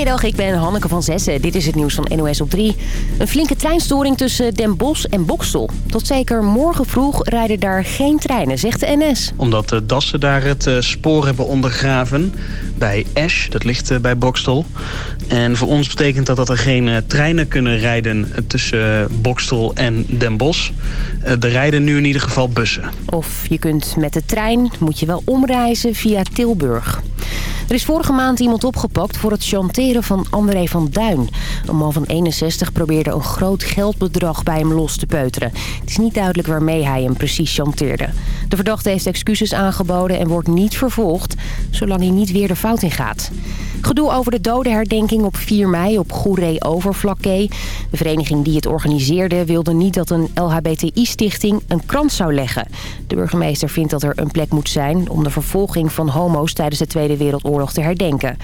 Goedemiddag, ik ben Hanneke van Zessen. Dit is het nieuws van NOS op 3. Een flinke treinstoring tussen Den Bosch en Bokstel. Tot zeker morgen vroeg rijden daar geen treinen, zegt de NS. Omdat de dassen daar het eh, spoor hebben ondergraven bij Esch, dat ligt eh, bij Bokstel. En voor ons betekent dat dat er geen eh, treinen kunnen rijden tussen Bokstel en Den Bosch. Er rijden nu in ieder geval bussen. Of je kunt met de trein, moet je wel omreizen via Tilburg. Er is vorige maand iemand opgepakt voor het chanteren van André van Duin. Een man van 61 probeerde een groot geldbedrag bij hem los te peuteren. Het is niet duidelijk waarmee hij hem precies chanteerde. De verdachte heeft excuses aangeboden en wordt niet vervolgd... zolang hij niet weer de fout in gaat. Gedoe over de dodenherdenking op 4 mei op Goeree Overflakkee. De vereniging die het organiseerde wilde niet dat een LHBTI-stichting een krans zou leggen. De burgemeester vindt dat er een plek moet zijn om de vervolging van homo's tijdens de Tweede Wereldoorlog te herdenken.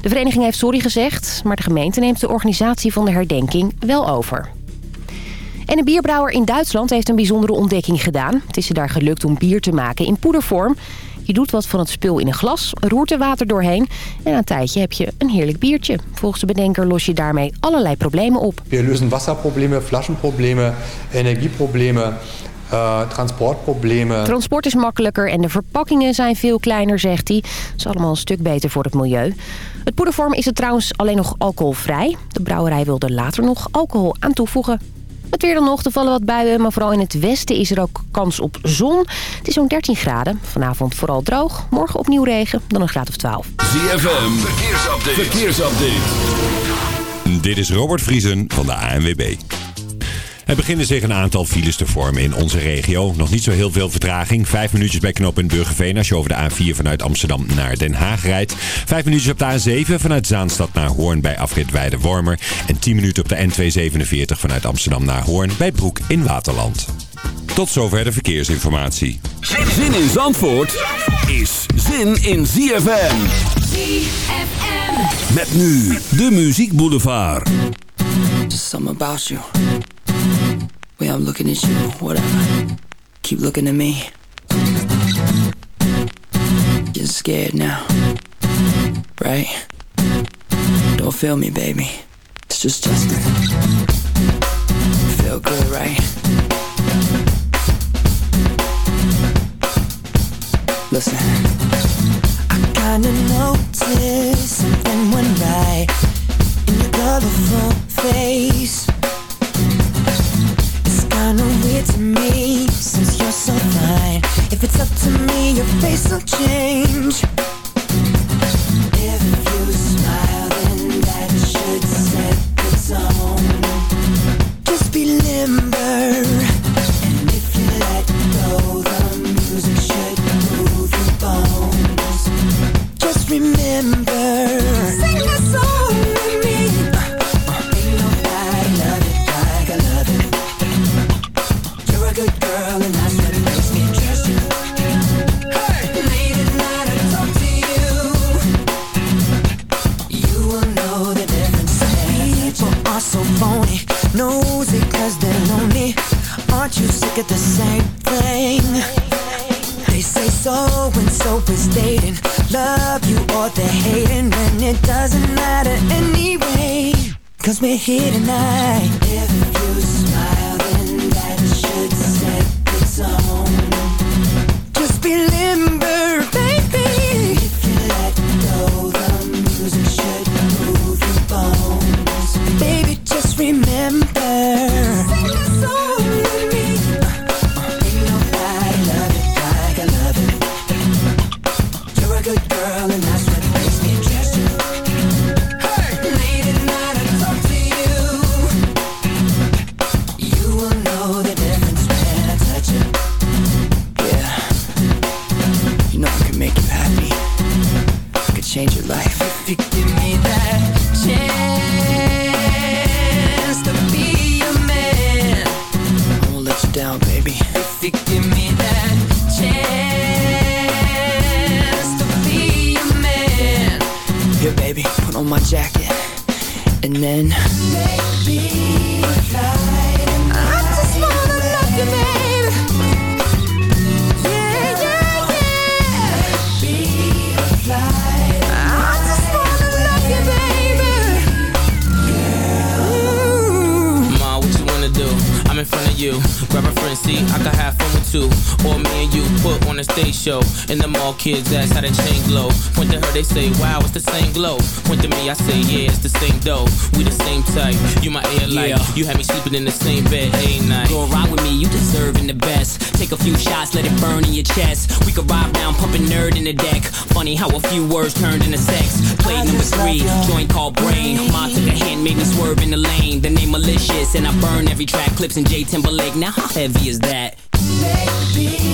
De vereniging heeft sorry gezegd, maar de gemeente neemt de organisatie van de herdenking wel over. En een bierbrouwer in Duitsland heeft een bijzondere ontdekking gedaan. Het is er daar gelukt om bier te maken in poedervorm. Je doet wat van het spul in een glas, roert er water doorheen... en na een tijdje heb je een heerlijk biertje. Volgens de bedenker los je daarmee allerlei problemen op. We lösen wasserproblemen, flaschenproblemen, energieproblemen... Uh, transportproblemen. Transport is makkelijker en de verpakkingen zijn veel kleiner, zegt hij. Dat is allemaal een stuk beter voor het milieu. Het poedervorm is er trouwens alleen nog alcoholvrij. De brouwerij wil er later nog alcohol aan toevoegen. Het weer dan nog, er vallen wat buien, maar vooral in het westen is er ook kans op zon. Het is zo'n 13 graden. Vanavond vooral droog, morgen opnieuw regen, dan een graad of 12. ZFM, verkeersupdate. verkeersupdate. Dit is Robert Vriesen van de ANWB. Er beginnen zich een aantal files te vormen in onze regio. Nog niet zo heel veel vertraging. Vijf minuutjes bij knooppunt Burgerveen als je over de A4 vanuit Amsterdam naar Den Haag rijdt. Vijf minuutjes op de A7 vanuit Zaanstad naar Hoorn bij afrit Weide-Wormer. En 10 minuten op de N247 vanuit Amsterdam naar Hoorn bij Broek in Waterland. Tot zover de verkeersinformatie. Zin in Zandvoort is zin in ZFM. ZFM. Met nu de Muziek Boulevard. Just something about you. Way I'm looking at you, whatever. Keep looking at me. Getting scared now. Right? Don't feel me, baby. It's just Justin. Feel good, right? Listen. I kinda noticed something went right in your colorful face kinda weird to me. Since you're so fine If it's up to me, your face will change. If you smile, then that should set the tone. Just be limber And if you let go, the music should move your bones. Just remember Sing the song Aren't you sick of the same thing? They say so and so is dating. Love you or they're hating. When it doesn't matter anyway. Cause we're here tonight the same glow. Went to me, I say, yeah, it's the same dough. We the same type. You my air light. Yeah. You had me sleeping in the same bed Hey night. Go ride with me, you deserving the best. Take a few shots, let it burn in your chest. We could ride down, pumping nerd in the deck. Funny how a few words turned into sex. Play number three, joint called brain. brain. Ma took a hand, made me swerve in the lane. The name malicious, and I burn every track. Clipse and J Timberlake. Now how heavy is that? Baby.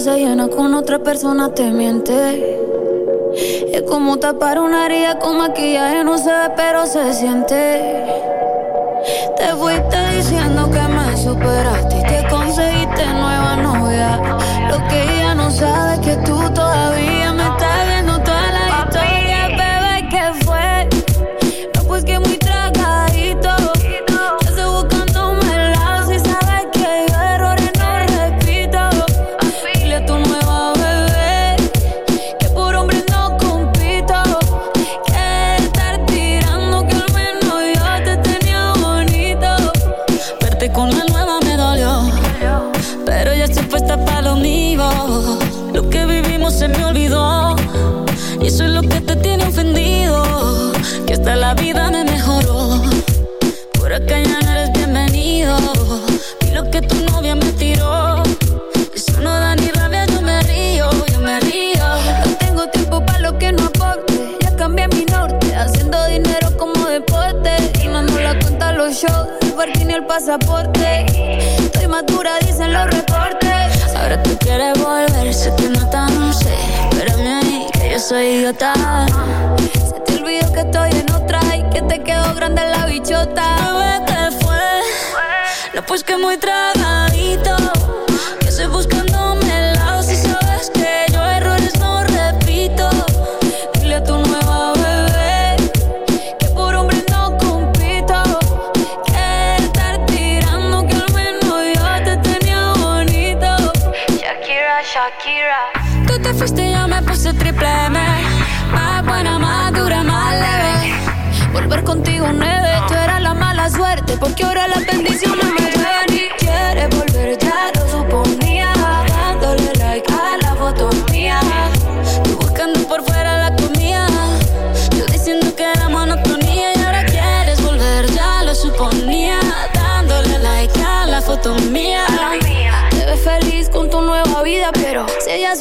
se llena con otra persona, te miente. Es como tapar una herida con maquillaje, no se ve, pero se siente.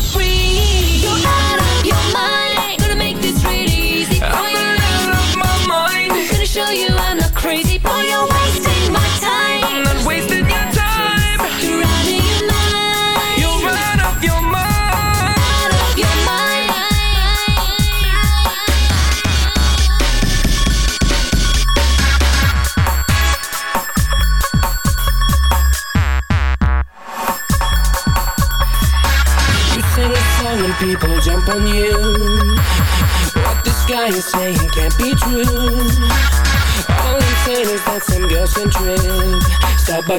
For you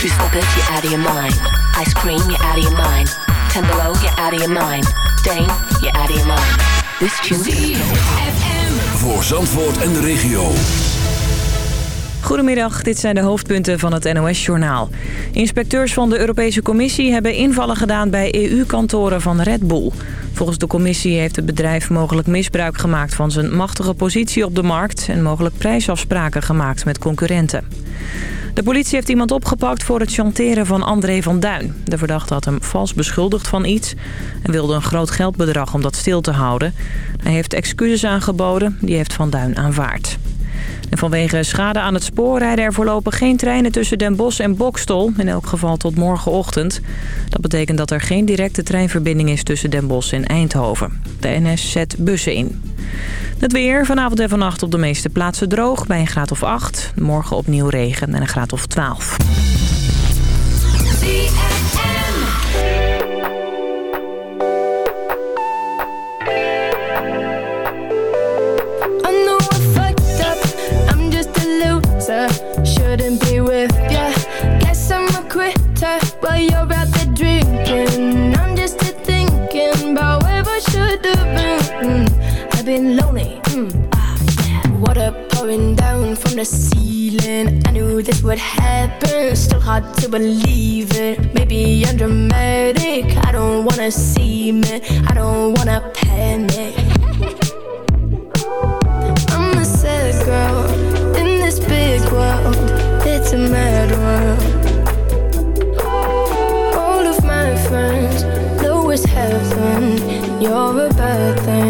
True slippers, you're out of your mind. Ice cream, you're out of your mind. Ten below, you're out of your mind. Dane, you're out of your mind. This tune. Voor Zandvoort en de regio. Goedemiddag, dit zijn de hoofdpunten van het NOS-journaal. Inspecteurs van de Europese Commissie hebben invallen gedaan bij EU-kantoren van Red Bull. Volgens de commissie heeft het bedrijf mogelijk misbruik gemaakt van zijn machtige positie op de markt... en mogelijk prijsafspraken gemaakt met concurrenten. De politie heeft iemand opgepakt voor het chanteren van André van Duin. De verdachte had hem vals beschuldigd van iets... en wilde een groot geldbedrag om dat stil te houden. Hij heeft excuses aangeboden, die heeft Van Duin aanvaard. Vanwege schade aan het spoor rijden er voorlopig geen treinen tussen Den Bosch en Bokstol. In elk geval tot morgenochtend. Dat betekent dat er geen directe treinverbinding is tussen Den Bosch en Eindhoven. De NS zet bussen in. Het weer vanavond en vannacht op de meeste plaatsen droog bij een graad of 8. Morgen opnieuw regen en een graad of 12. you're out there drinking. I'm just here thinking about where I should have been. I've been lonely, mm, ah. Water pouring down from the ceiling. I knew this would happen, still hard to believe it. Maybe I'm dramatic, I don't wanna see me I don't wanna panic. I'm a sad in this big world. It's a mad world. You're a bad thing.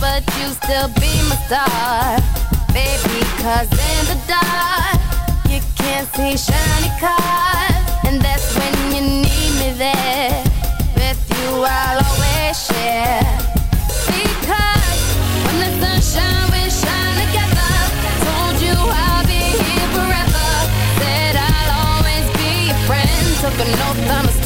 but you still be my star. Baby, cause in the dark, you can't see shiny cars. And that's when you need me there. With you, I'll always share. Because when the sunshine, we shine together. Told you I'll be here forever. I'll always be your friend.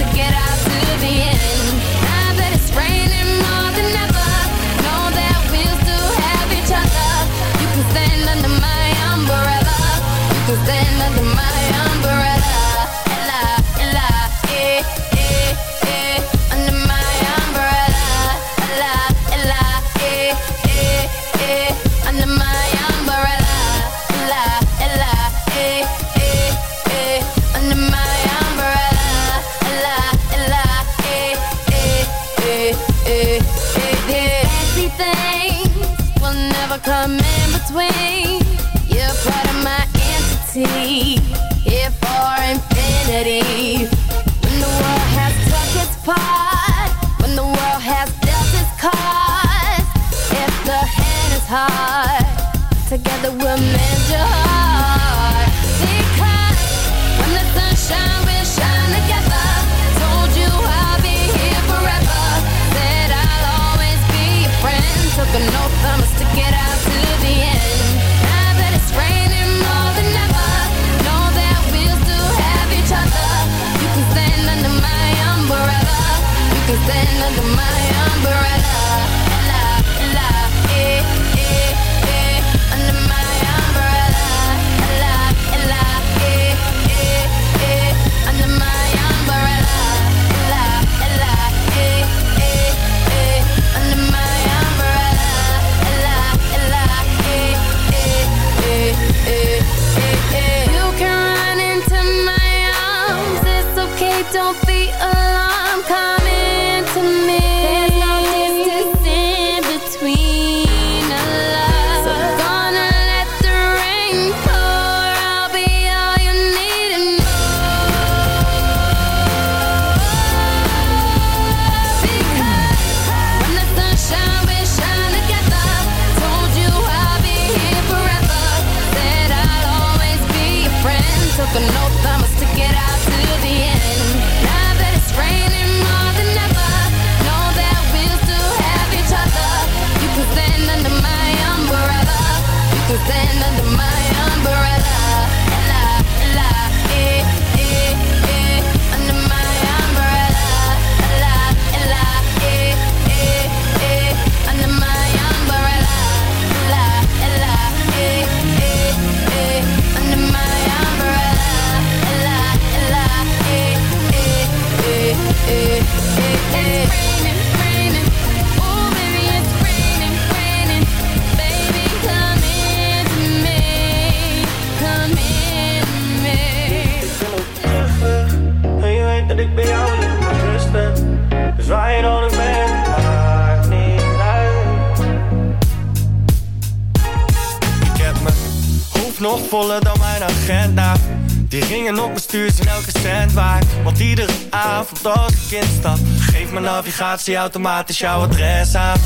Als ik instap, geeft mijn navigatie automatisch jouw adres aan.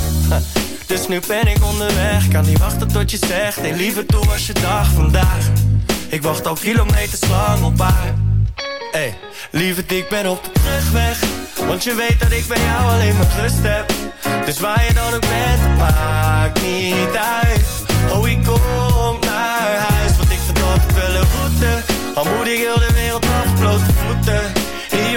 Dus nu ben ik onderweg, kan niet wachten tot je zegt. Hey, liever toe was je dag vandaag. Ik wacht al kilometers lang op haar. Hey, lieverd, ik ben op de terugweg Want je weet dat ik bij jou alleen maar rust heb Dus waar je dan ook bent, maakt niet uit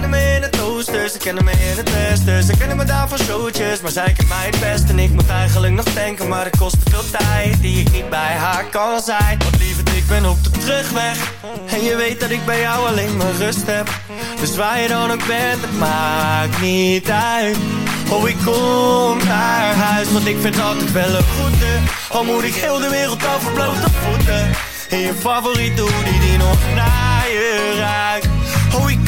kennen me in het oosten, ze kennen me in het westen. Ze kennen me daar van showtjes, maar zij kent mij het best. En ik moet eigenlijk nog denken, maar het kost te veel tijd Die ik niet bij haar kan zijn. Want lieverd, ik ben op de terugweg. En je weet dat ik bij jou alleen maar rust heb. Dus waar je dan ook bent, het maakt niet uit. Oh, ik kom naar huis, want ik vind altijd wel een goede Al moet ik heel de wereld over blote voeten. In je favoriete hoodie die nog naar je ruikt. Oh, ik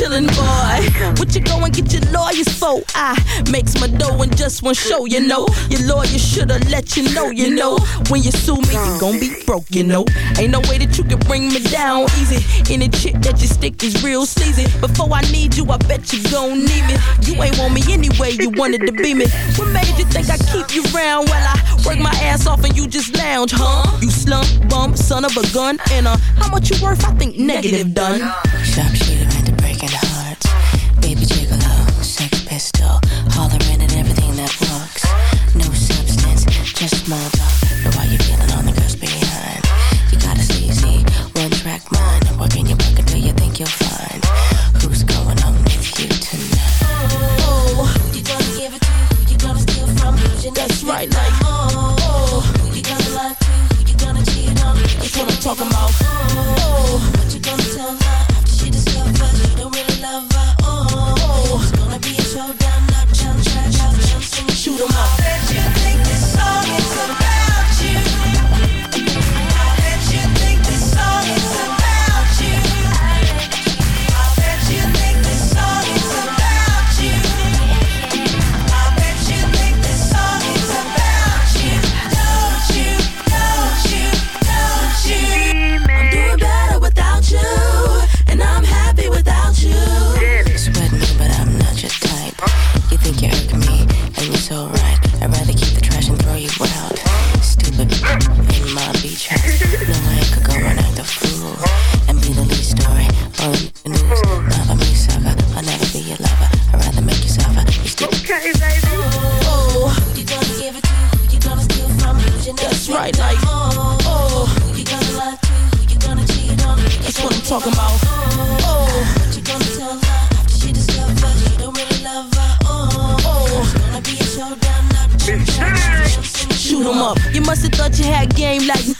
chillin' boy. What you go and get your lawyer for? I makes my dough in just one show, you know. Your lawyer shoulda let you know, you know. When you sue me, you gon' be broke, you know. Ain't no way that you can bring me down easy. Any chick that you stick is real season. Before I need you, I bet you gon' need me. You ain't want me anyway, you wanted to be me. What made you think I keep you round while I work my ass off and you just lounge, huh? You slump, bum, son of a gun, and uh, how much you worth? I think negative done. Stop shit talking. Talking about. Oh, what you gonna tell her after she discover you don't really love her? Oh, oh, gonna be a showdown, not Shoot 'em up. You must have thought you had game like what?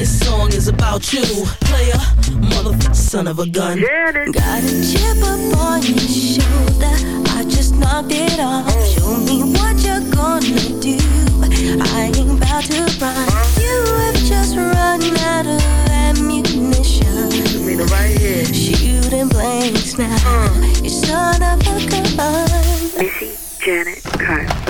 this song is about you. Player, motherfucker, son of a gun. Got a chip up on your shoulder. I just knocked it off. Show me what you're gonna do. I ain't about to run. You have just run out of ammunition. right here. Shooting blanks now. Uh. You son of a gun. Missy Janet Carter.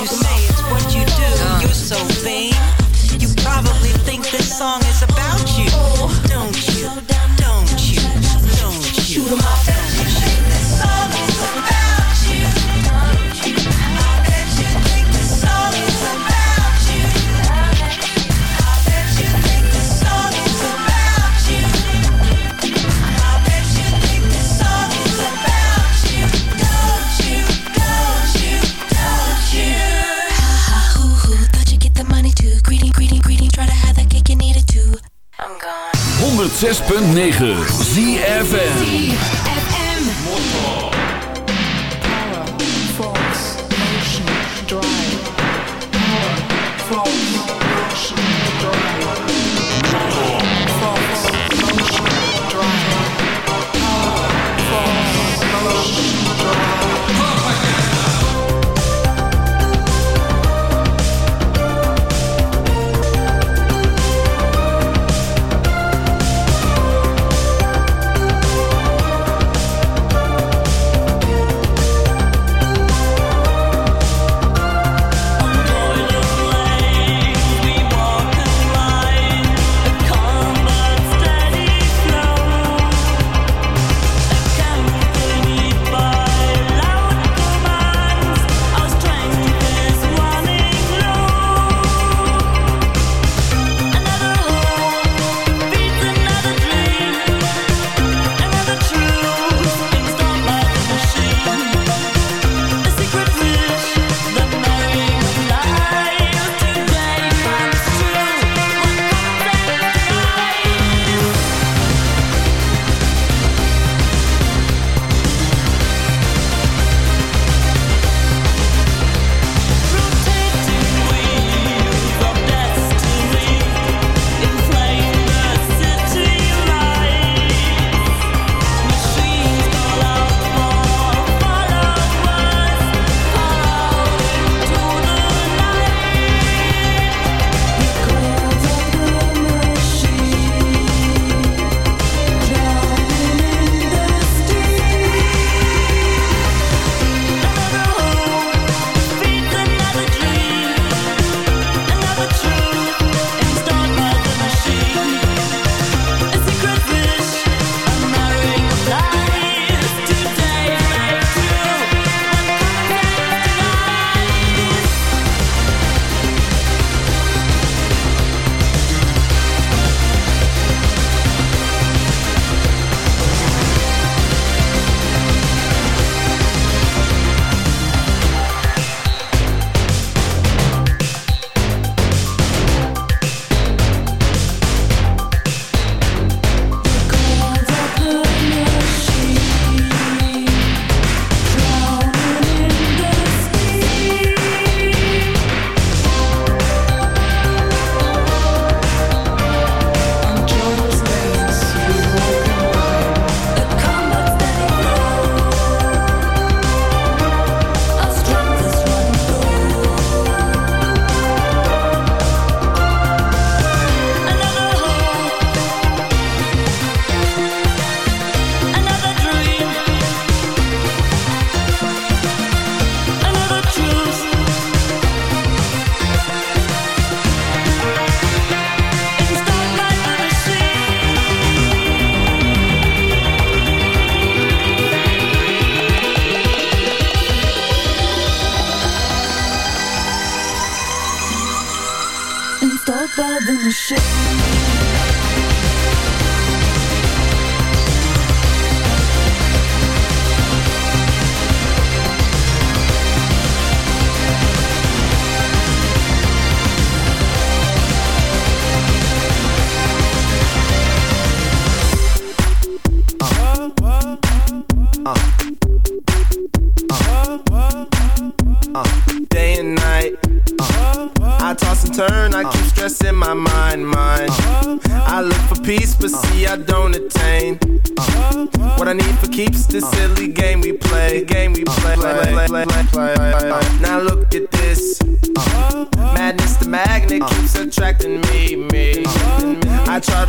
You say, it's what you do. Uh. You're so vain. You probably think this song is about 106.9 ZFN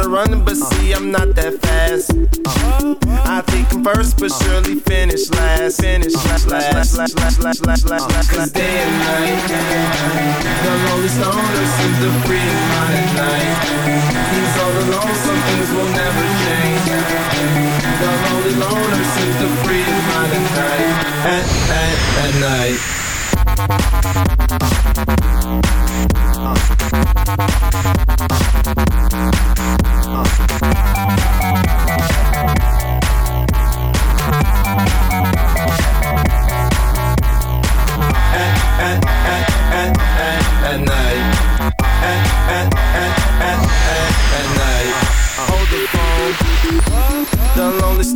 I try to run, but uh. see I'm not that fast. Uh. I think I'm first, but uh. surely finish last, finish last, last, last, last, last, last, last, last. Cause day and night, the lonely stoner seems to free his mind at night. He's all alone, some things will never change. The lonely loner seems to free his mind at night, at, at, at night. at